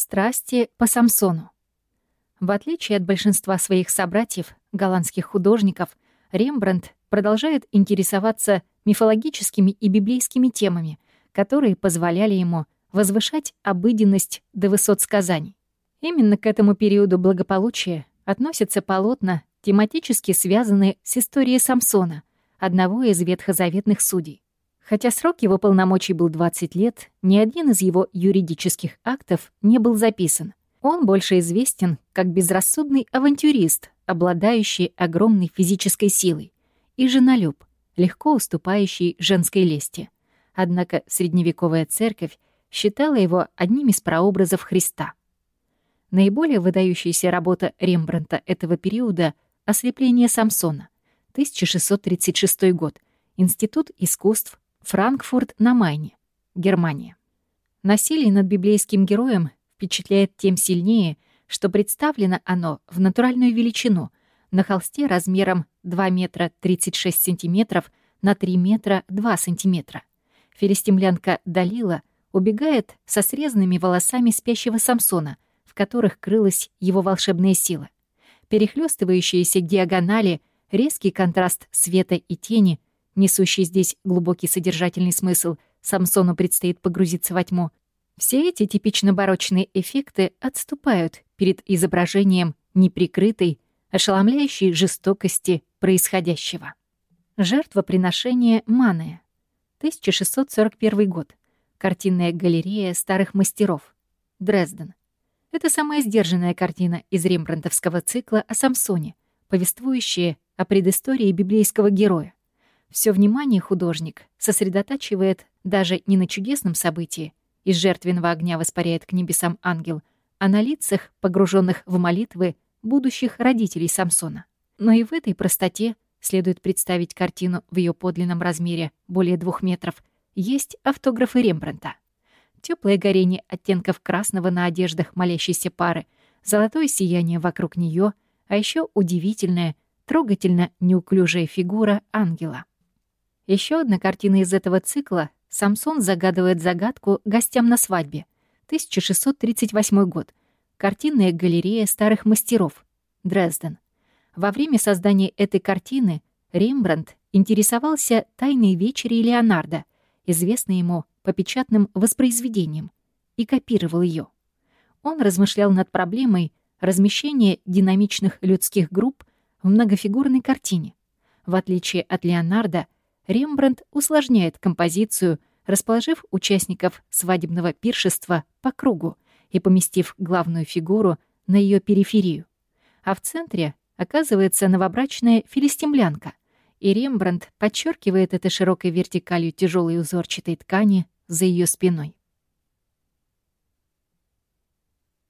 Страсти по Самсону. В отличие от большинства своих собратьев, голландских художников, Рембрандт продолжает интересоваться мифологическими и библейскими темами, которые позволяли ему возвышать обыденность до высот сказаний. Именно к этому периоду благополучия относятся полотна, тематически связанные с историей Самсона, одного из ветхозаветных судей. Хотя срок его полномочий был 20 лет, ни один из его юридических актов не был записан. Он больше известен как безрассудный авантюрист, обладающий огромной физической силой, и женолюб, легко уступающий женской лести. Однако средневековая церковь считала его одним из прообразов Христа. Наиболее выдающаяся работа Рембрандта этого периода — «Ослепление Самсона», 1636 год, Институт искусств Франкфурт на Майне, Германия. Насилие над библейским героем впечатляет тем сильнее, что представлено оно в натуральную величину на холсте размером 2 метра 36 сантиметров на 3 метра 2 сантиметра. Филистимлянка Далила убегает со срезанными волосами спящего Самсона, в которых крылась его волшебная сила. Перехлёстывающиеся диагонали, резкий контраст света и тени — несущий здесь глубокий содержательный смысл, Самсону предстоит погрузиться во тьму. Все эти типично барочные эффекты отступают перед изображением неприкрытой, ошеломляющей жестокости происходящего. Жертвоприношение Маная. 1641 год. Картинная галерея старых мастеров. Дрезден. Это самая сдержанная картина из рембрандтовского цикла о Самсоне, повествующая о предыстории библейского героя. Все внимание художник сосредотачивает даже не на чудесном событии, из жертвенного огня воспаряет к небесам ангел, а на лицах, погруженных в молитвы будущих родителей Самсона. Но и в этой простоте следует представить картину в ее подлинном размере более двух метров. Есть автографы Рембрандта. Теплое горение оттенков красного на одеждах молящейся пары, золотое сияние вокруг нее, а еще удивительная, трогательно неуклюжая фигура ангела. Еще одна картина из этого цикла «Самсон загадывает загадку гостям на свадьбе», 1638 год. Картинная галерея старых мастеров, Дрезден. Во время создания этой картины Рембрандт интересовался «Тайной вечерей Леонардо», известной ему по печатным воспроизведениям, и копировал ее. Он размышлял над проблемой размещения динамичных людских групп в многофигурной картине. В отличие от Леонардо, Рембрандт усложняет композицию, расположив участников свадебного пиршества по кругу и поместив главную фигуру на ее периферию. А в центре оказывается новобрачная филистимлянка, и Рембрандт подчеркивает это широкой вертикалью тяжелой узорчатой ткани за ее спиной.